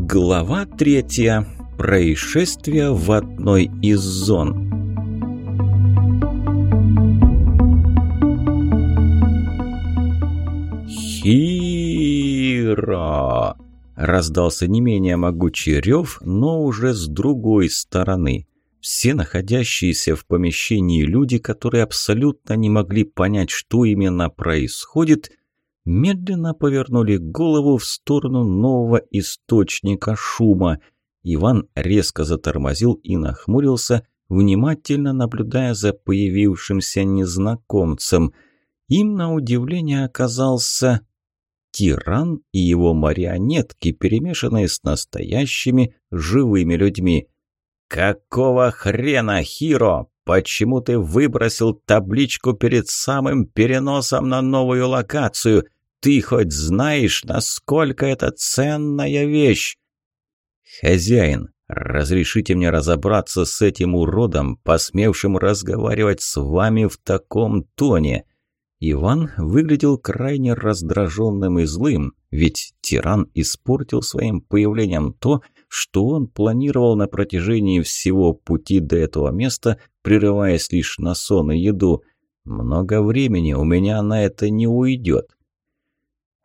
Глава третья. Происшествие в одной из зон. «Хиро!» – раздался не менее могучий рев, но уже с другой стороны. Все находящиеся в помещении люди, которые абсолютно не могли понять, что именно происходит, медленно повернули голову в сторону нового источника шума. Иван резко затормозил и нахмурился, внимательно наблюдая за появившимся незнакомцем. Им, на удивление, оказался тиран и его марионетки, перемешанные с настоящими живыми людьми. «Какого хрена, Хиро? Почему ты выбросил табличку перед самым переносом на новую локацию? Ты хоть знаешь, насколько это ценная вещь?» «Хозяин, разрешите мне разобраться с этим уродом, посмевшим разговаривать с вами в таком тоне?» Иван выглядел крайне раздраженным и злым, ведь тиран испортил своим появлением то, что он планировал на протяжении всего пути до этого места, прерываясь лишь на сон и еду. Много времени у меня на это не уйдет.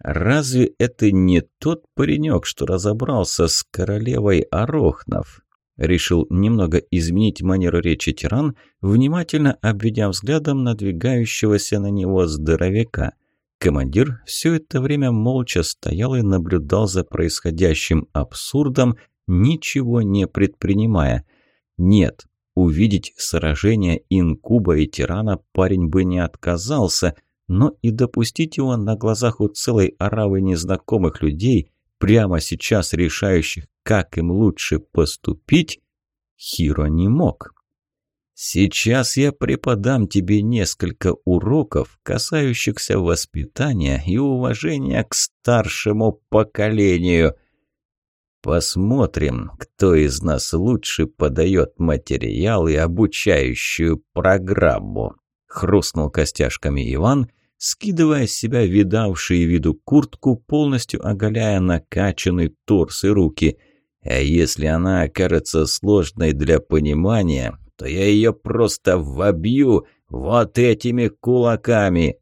Разве это не тот паренек, что разобрался с королевой Орохнов? Решил немного изменить манеру речи тиран, внимательно обведя взглядом надвигающегося на него здоровяка. Командир все это время молча стоял и наблюдал за происходящим абсурдом, ничего не предпринимая. Нет, увидеть сражение инкуба и тирана парень бы не отказался – но и допустить его на глазах у целой оравы незнакомых людей, прямо сейчас решающих, как им лучше поступить, Хиро не мог. Сейчас я преподам тебе несколько уроков, касающихся воспитания и уважения к старшему поколению. Посмотрим, кто из нас лучше подает материал и обучающую программу. Хрустнул костяшками Иван, скидывая с себя видавшие виду куртку, полностью оголяя накачанный торс и руки. А если она окажется сложной для понимания, то я ее просто вобью вот этими кулаками.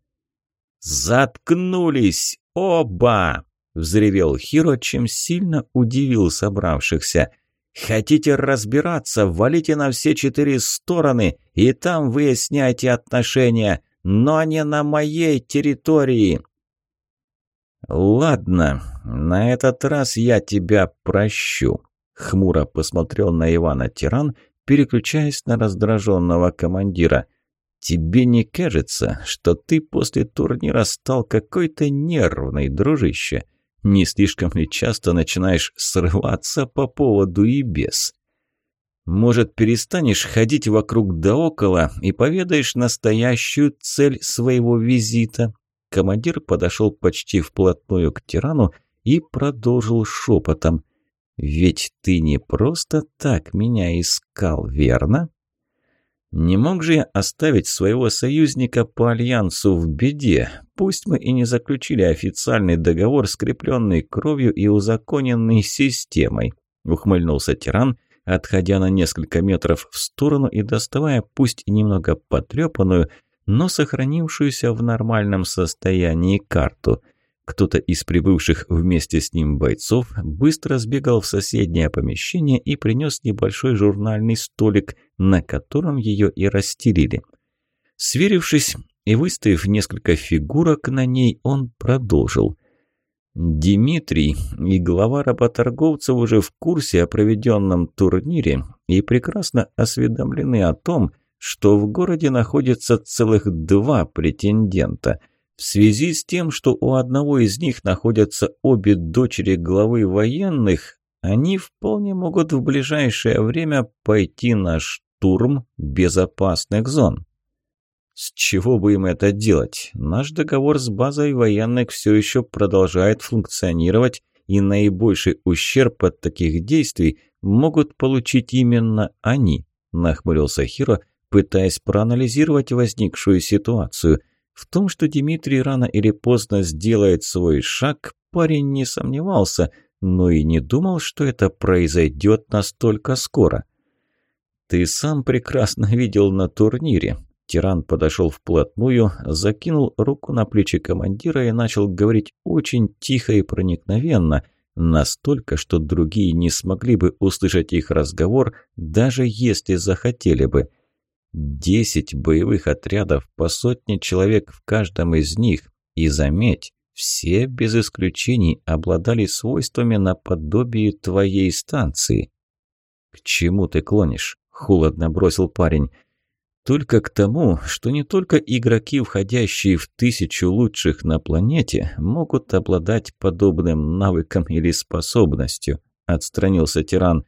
«Заткнулись оба!» – взревел Хиро, чем сильно удивил собравшихся – Хотите разбираться, валите на все четыре стороны и там выясняйте отношения, но не на моей территории. Ладно, на этот раз я тебя прощу. Хмуро посмотрел на Ивана Тиран, переключаясь на раздраженного командира. «Тебе не кажется, что ты после турнира стал какой-то нервный, дружище? Не слишком ли часто начинаешь срываться по поводу и без? Может, перестанешь ходить вокруг да около и поведаешь настоящую цель своего визита?» Командир подошел почти вплотную к тирану и продолжил шепотом. «Ведь ты не просто так меня искал, верно?» Не мог же я оставить своего союзника по альянсу в беде, пусть мы и не заключили официальный договор, скрепленный кровью и узаконенный системой, ухмыльнулся тиран, отходя на несколько метров в сторону и доставая пусть и немного потрепанную, но сохранившуюся в нормальном состоянии карту. Кто-то из прибывших вместе с ним бойцов быстро сбегал в соседнее помещение и принес небольшой журнальный столик, на котором ее и расстелили. Сверившись и выставив несколько фигурок на ней, он продолжил. Дмитрий и глава работорговцев уже в курсе о проведенном турнире и прекрасно осведомлены о том, что в городе находится целых два претендента – в связи с тем, что у одного из них находятся обе дочери главы военных, они вполне могут в ближайшее время пойти на штурм безопасных зон. С чего бы им это делать? Наш договор с базой военных все еще продолжает функционировать, и наибольший ущерб от таких действий могут получить именно они, нахмурился Хиро, пытаясь проанализировать возникшую ситуацию – в том, что Дмитрий рано или поздно сделает свой шаг, парень не сомневался, но и не думал, что это произойдет настолько скоро. «Ты сам прекрасно видел на турнире». Тиран подошел вплотную, закинул руку на плечи командира и начал говорить очень тихо и проникновенно, настолько, что другие не смогли бы услышать их разговор, даже если захотели бы. Десять боевых отрядов, по сотне человек в каждом из них, и заметь, все без исключений обладали свойствами наподобие твоей станции. «К чему ты клонишь?» – холодно бросил парень. «Только к тому, что не только игроки, входящие в тысячу лучших на планете, могут обладать подобным навыком или способностью», – отстранился тиран.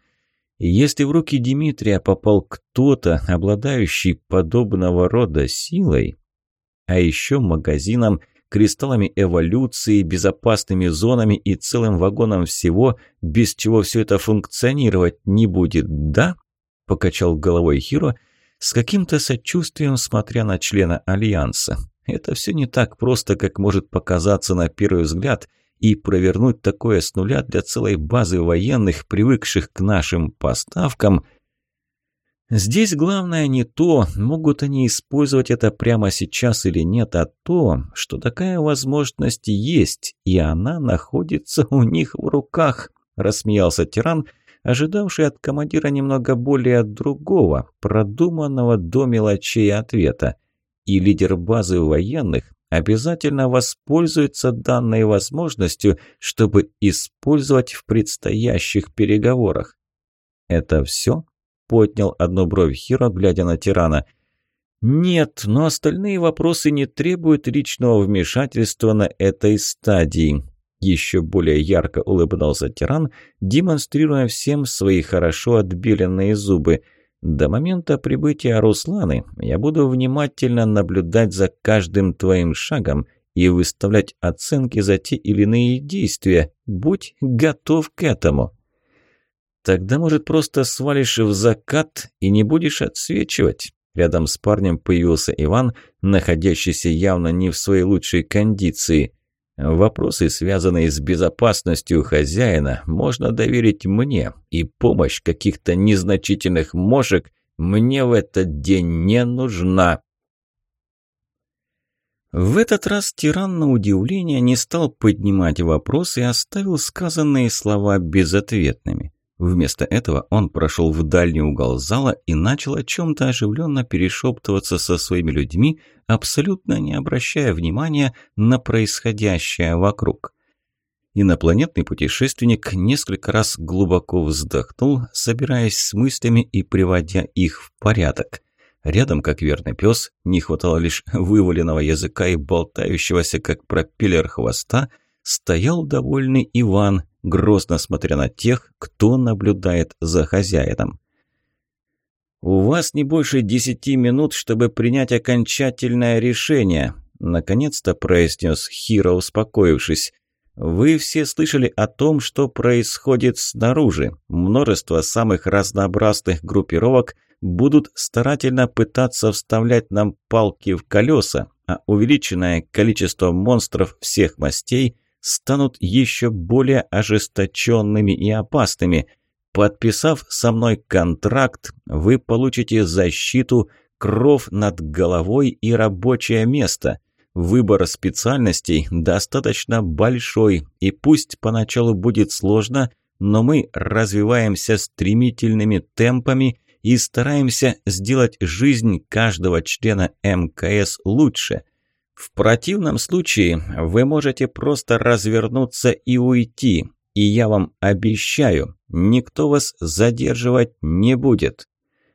«Если в руки Дмитрия попал кто-то, обладающий подобного рода силой, а еще магазином – кристаллами эволюции, безопасными зонами и целым вагоном всего, без чего все это функционировать не будет, да?» – покачал головой Хиро, с каким-то сочувствием смотря на члена Альянса. «Это все не так просто, как может показаться на первый взгляд, и провернуть такое с нуля для целой базы военных, привыкших к нашим поставкам – Здесь главное не то, могут они использовать это прямо сейчас или нет, а то, что такая возможность есть, и она находится у них в руках, рассмеялся тиран, ожидавший от командира немного более другого, продуманного до мелочей ответа. И лидер базы военных обязательно воспользуется данной возможностью, чтобы использовать в предстоящих переговорах. Это все? поднял одну бровь Хиро, глядя на тирана. «Нет, но остальные вопросы не требуют личного вмешательства на этой стадии». Еще более ярко улыбнулся тиран, демонстрируя всем свои хорошо отбеленные зубы. «До момента прибытия Русланы я буду внимательно наблюдать за каждым твоим шагом и выставлять оценки за те или иные действия. Будь готов к этому». Тогда, может, просто свалишь в закат и не будешь отсвечивать. Рядом с парнем появился Иван, находящийся явно не в своей лучшей кондиции. Вопросы, связанные с безопасностью хозяина, можно доверить мне, и помощь каких-то незначительных мошек мне в этот день не нужна. В этот раз тиран на удивление не стал поднимать вопрос и оставил сказанные слова безответными. Вместо этого он прошел в дальний угол зала и начал о чем-то оживленно перешептываться со своими людьми, абсолютно не обращая внимания на происходящее вокруг. Инопланетный путешественник несколько раз глубоко вздохнул, собираясь с мыслями и приводя их в порядок. Рядом, как верный пес, не хватало лишь вываленного языка и болтающегося, как пропеллер хвоста, стоял довольный Иван, грозно смотря на тех, кто наблюдает за хозяином. «У вас не больше десяти минут, чтобы принять окончательное решение», наконец-то произнес Хиро, успокоившись. «Вы все слышали о том, что происходит снаружи. Множество самых разнообразных группировок будут старательно пытаться вставлять нам палки в колеса, а увеличенное количество монстров всех мастей станут еще более ожесточенными и опасными. Подписав со мной контракт, вы получите защиту, кров над головой и рабочее место. Выбор специальностей достаточно большой, и пусть поначалу будет сложно, но мы развиваемся стремительными темпами и стараемся сделать жизнь каждого члена МКС лучше – в противном случае вы можете просто развернуться и уйти, и я вам обещаю, никто вас задерживать не будет.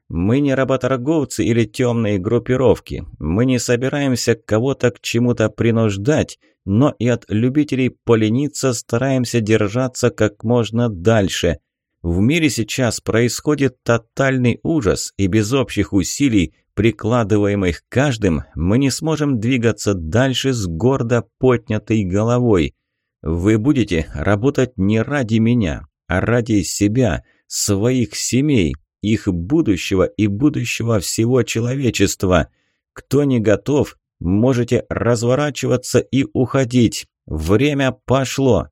Мы не работорговцы или темные группировки. Мы не собираемся кого-то к чему-то принуждать, но и от любителей полениться стараемся держаться как можно дальше. В мире сейчас происходит тотальный ужас, и без общих усилий прикладываемых каждым, мы не сможем двигаться дальше с гордо поднятой головой. Вы будете работать не ради меня, а ради себя, своих семей, их будущего и будущего всего человечества. Кто не готов, можете разворачиваться и уходить. Время пошло.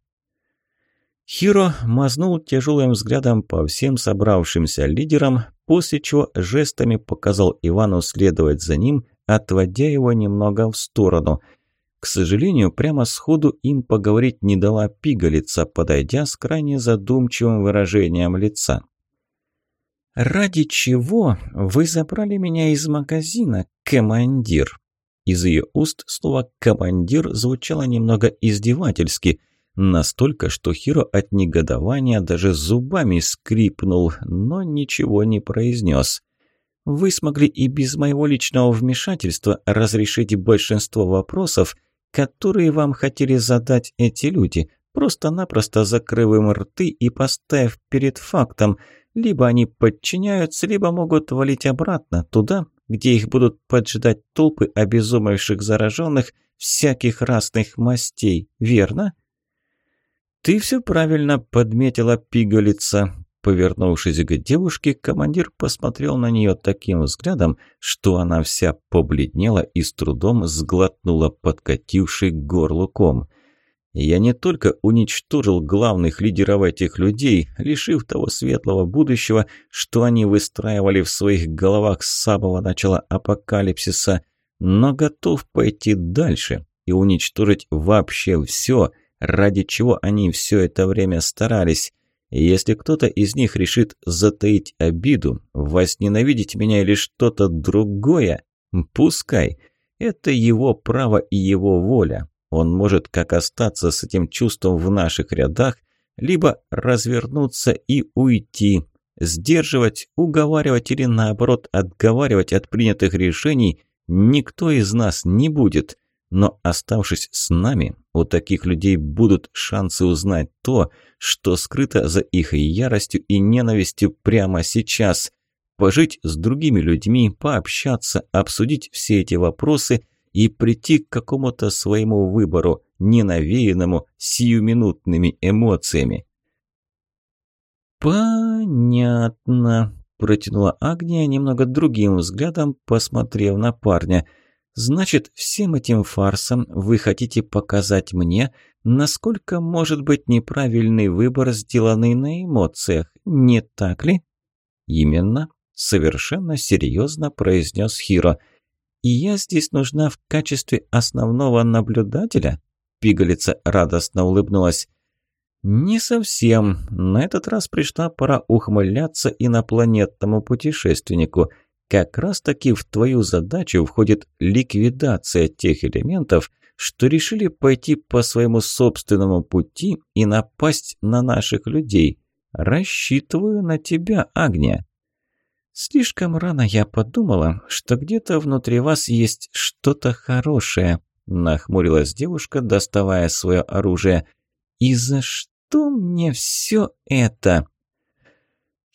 Хиро мазнул тяжелым взглядом по всем собравшимся лидерам, после чего жестами показал Ивану следовать за ним, отводя его немного в сторону. К сожалению, прямо сходу им поговорить не дала пигалица, подойдя с крайне задумчивым выражением лица. «Ради чего вы забрали меня из магазина, командир?» Из ее уст слово «командир» звучало немного издевательски, настолько, что Хиро от негодования даже зубами скрипнул, но ничего не произнес. «Вы смогли и без моего личного вмешательства разрешить большинство вопросов, которые вам хотели задать эти люди, просто-напросто закрыв им рты и поставив перед фактом – либо они подчиняются, либо могут валить обратно, туда, где их будут поджидать толпы обезумевших зараженных всяких разных мастей, верно? «Ты все правильно подметила, пигалица». Повернувшись к девушке, командир посмотрел на нее таким взглядом, что она вся побледнела и с трудом сглотнула подкативший горлуком. Я не только уничтожил главных лидеров этих людей, лишив того светлого будущего, что они выстраивали в своих головах с самого начала апокалипсиса, но готов пойти дальше и уничтожить вообще все, ради чего они все это время старались. если кто-то из них решит затаить обиду, возненавидеть меня или что-то другое, пускай. Это его право и его воля. Он может как остаться с этим чувством в наших рядах, либо развернуться и уйти, сдерживать, уговаривать или наоборот отговаривать от принятых решений никто из нас не будет. Но оставшись с нами, у таких людей будут шансы узнать то, что скрыто за их яростью и ненавистью прямо сейчас. Пожить с другими людьми, пообщаться, обсудить все эти вопросы – и прийти к какому-то своему выбору, ненавеянному сиюминутными эмоциями. «Понятно», – протянула Агния немного другим взглядом, посмотрев на парня. «Значит, всем этим фарсом вы хотите показать мне, насколько может быть неправильный выбор, сделанный на эмоциях, не так ли?» «Именно», – совершенно серьезно произнес Хиро – и я здесь нужна в качестве основного наблюдателя?» Пигалица радостно улыбнулась. «Не совсем. На этот раз пришла пора ухмыляться инопланетному путешественнику. Как раз-таки в твою задачу входит ликвидация тех элементов, что решили пойти по своему собственному пути и напасть на наших людей. Рассчитываю на тебя, Агния». «Слишком рано я подумала, что где-то внутри вас есть что-то хорошее», – нахмурилась девушка, доставая свое оружие. «И за что мне все это?»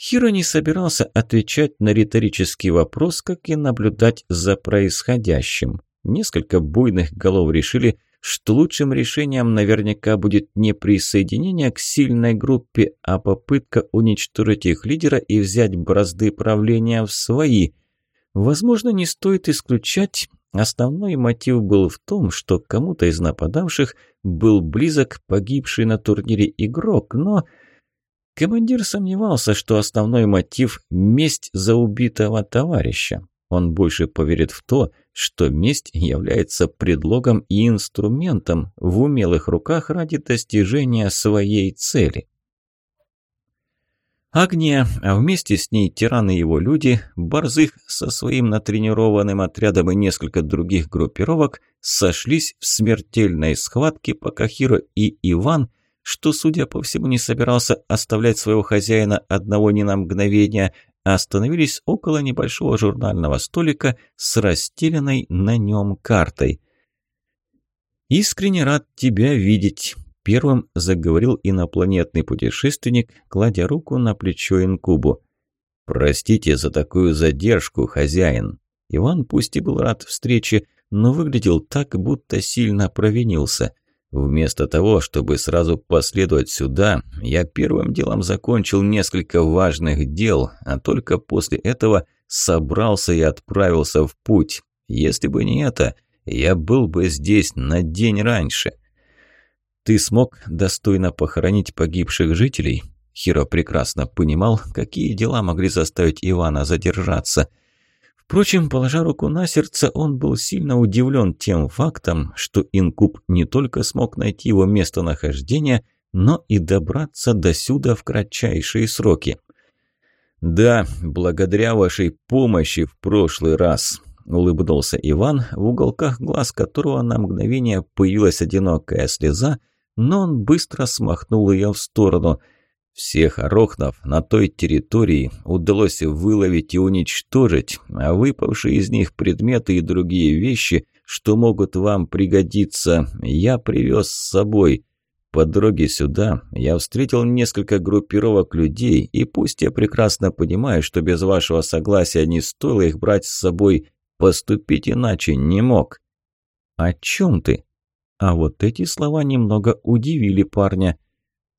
Хиро не собирался отвечать на риторический вопрос, как и наблюдать за происходящим. Несколько буйных голов решили – что лучшим решением наверняка будет не присоединение к сильной группе, а попытка уничтожить их лидера и взять бразды правления в свои. Возможно, не стоит исключать, основной мотив был в том, что кому-то из нападавших был близок погибший на турнире игрок, но... Командир сомневался, что основной мотив – месть за убитого товарища. Он больше поверит в то, что месть является предлогом и инструментом в умелых руках ради достижения своей цели. Агния, а вместе с ней тираны его люди, Борзых со своим натренированным отрядом и несколько других группировок сошлись в смертельной схватке, пока Хиро и Иван, что, судя по всему, не собирался оставлять своего хозяина одного ни на мгновение, остановились около небольшого журнального столика с расстеленной на нем картой. «Искренне рад тебя видеть», – первым заговорил инопланетный путешественник, кладя руку на плечо инкубу. «Простите за такую задержку, хозяин». Иван пусть и был рад встрече, но выглядел так, будто сильно провинился. Вместо того, чтобы сразу последовать сюда, я первым делом закончил несколько важных дел, а только после этого собрался и отправился в путь. Если бы не это, я был бы здесь на день раньше. ты смог достойно похоронить погибших жителей?» Хиро прекрасно понимал, какие дела могли заставить Ивана задержаться. Впрочем, положа руку на сердце, он был сильно удивлен тем фактом, что Инкуб не только смог найти его местонахождение, но и добраться до сюда в кратчайшие сроки. «Да, благодаря вашей помощи в прошлый раз», – улыбнулся Иван, в уголках глаз которого на мгновение появилась одинокая слеза, но он быстро смахнул ее в сторону. «Всех орохнов на той территории удалось выловить и уничтожить, а выпавшие из них предметы и другие вещи, что могут вам пригодиться, я привез с собой». По дороге сюда я встретил несколько группировок людей, и пусть я прекрасно понимаю, что без вашего согласия не стоило их брать с собой, поступить иначе не мог». «О чем ты?» А вот эти слова немного удивили парня.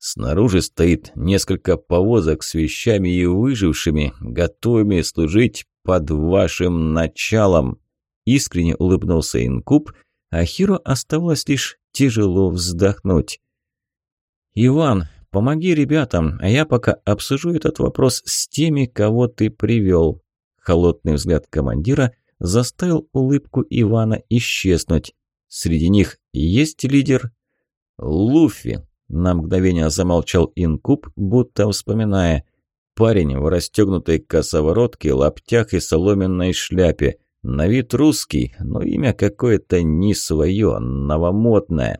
Снаружи стоит несколько повозок с вещами и выжившими, готовыми служить под вашим началом. Искренне улыбнулся Инкуб, а Хиро оставалось лишь тяжело вздохнуть. «Иван, помоги ребятам, а я пока обсужу этот вопрос с теми, кого ты привел». Холодный взгляд командира заставил улыбку Ивана исчезнуть. «Среди них есть лидер?» «Луфи», – на мгновение замолчал Инкуб, будто вспоминая. «Парень в расстегнутой косоворотке, лаптях и соломенной шляпе. На вид русский, но имя какое-то не свое, новомодное».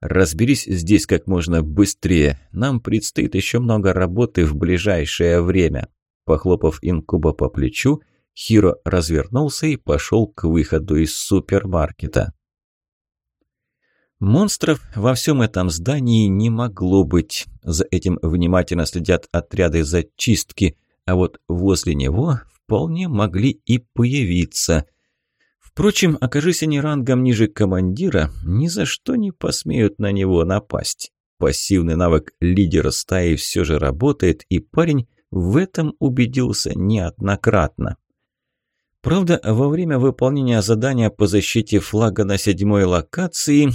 Разберись здесь как можно быстрее. Нам предстоит еще много работы в ближайшее время. Похлопав инкуба по плечу, Хиро развернулся и пошел к выходу из супермаркета. Монстров во всем этом здании не могло быть. За этим внимательно следят отряды зачистки, а вот возле него вполне могли и появиться – Впрочем, окажись они рангом ниже командира, ни за что не посмеют на него напасть. Пассивный навык лидера стаи все же работает, и парень в этом убедился неоднократно. Правда, во время выполнения задания по защите флага на седьмой локации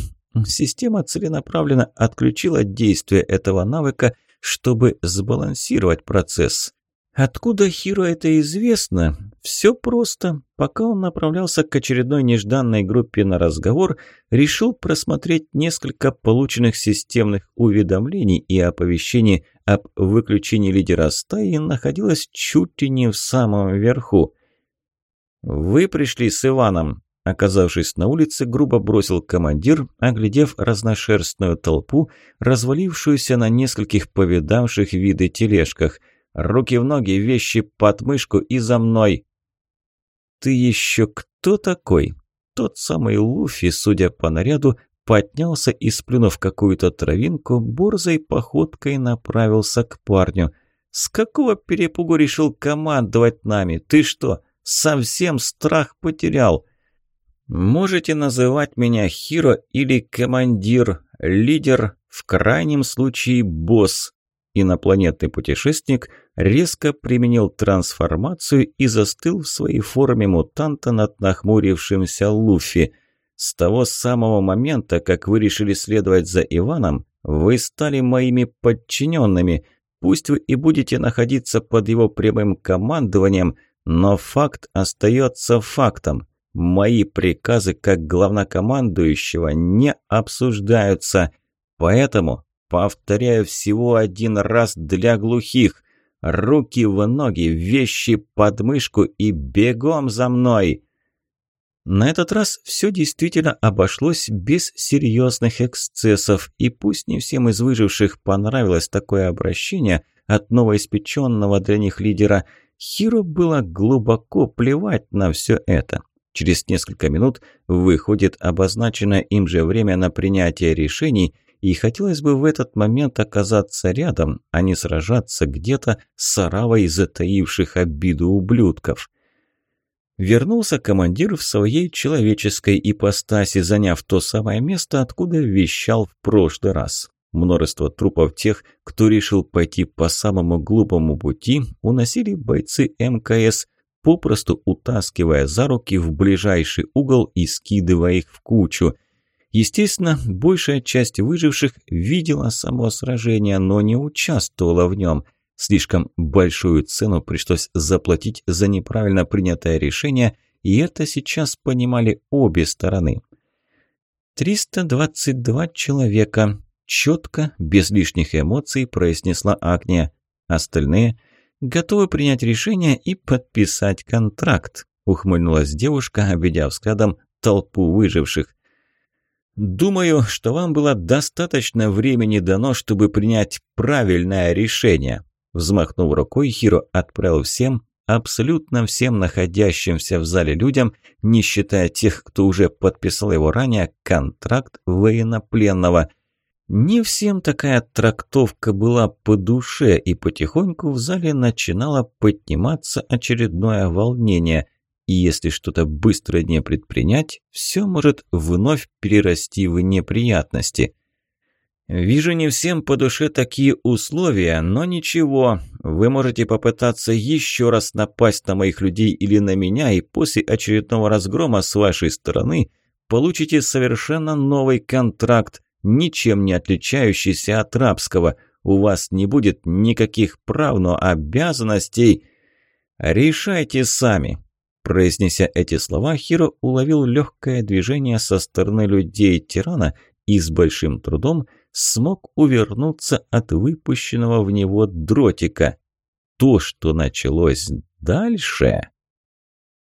система целенаправленно отключила действие этого навыка, чтобы сбалансировать процесс. Откуда Хиро это известно? Все просто. Пока он направлялся к очередной нежданной группе на разговор, решил просмотреть несколько полученных системных уведомлений и оповещений об выключении лидера стаи находилось чуть ли не в самом верху. «Вы пришли с Иваном», Оказавшись на улице, грубо бросил командир, оглядев разношерстную толпу, развалившуюся на нескольких повидавших виды тележках – Руки в ноги, вещи под мышку и за мной. Ты еще кто такой? Тот самый Луфи, судя по наряду, поднялся и, сплюнув какую-то травинку, борзой походкой направился к парню. «С какого перепугу решил командовать нами? Ты что, совсем страх потерял?» «Можете называть меня Хиро или командир, лидер, в крайнем случае босс», Инопланетный путешественник резко применил трансформацию и застыл в своей форме мутанта над нахмурившимся Луфи. С того самого момента, как вы решили следовать за Иваном, вы стали моими подчиненными. Пусть вы и будете находиться под его прямым командованием, но факт остается фактом. Мои приказы как главнокомандующего не обсуждаются. Поэтому Повторяю всего один раз для глухих. Руки в ноги, вещи под мышку и бегом за мной. На этот раз все действительно обошлось без серьезных эксцессов, и пусть не всем из выживших понравилось такое обращение от новоиспеченного для них лидера, Хиро было глубоко плевать на все это. Через несколько минут выходит обозначенное им же время на принятие решений – и хотелось бы в этот момент оказаться рядом, а не сражаться где-то с оравой затаивших обиду ублюдков. Вернулся командир в своей человеческой ипостаси, заняв то самое место, откуда вещал в прошлый раз. Множество трупов тех, кто решил пойти по самому глупому пути, уносили бойцы МКС, попросту утаскивая за руки в ближайший угол и скидывая их в кучу – Естественно, большая часть выживших видела само сражение, но не участвовала в нем. Слишком большую цену пришлось заплатить за неправильно принятое решение, и это сейчас понимали обе стороны. 322 человека. Четко, без лишних эмоций, произнесла Агния. Остальные готовы принять решение и подписать контракт, ухмыльнулась девушка, обведя взглядом толпу выживших. «Думаю, что вам было достаточно времени дано, чтобы принять правильное решение». Взмахнув рукой, Хиро отправил всем, абсолютно всем находящимся в зале людям, не считая тех, кто уже подписал его ранее, контракт военнопленного. Не всем такая трактовка была по душе, и потихоньку в зале начинало подниматься очередное волнение – и если что-то быстро не предпринять, все может вновь перерасти в неприятности. «Вижу, не всем по душе такие условия, но ничего. Вы можете попытаться еще раз напасть на моих людей или на меня, и после очередного разгрома с вашей стороны получите совершенно новый контракт, ничем не отличающийся от рабского. У вас не будет никаких прав, но обязанностей. Решайте сами. Произнеся эти слова, Хиро уловил легкое движение со стороны людей тирана и с большим трудом смог увернуться от выпущенного в него дротика. То, что началось дальше...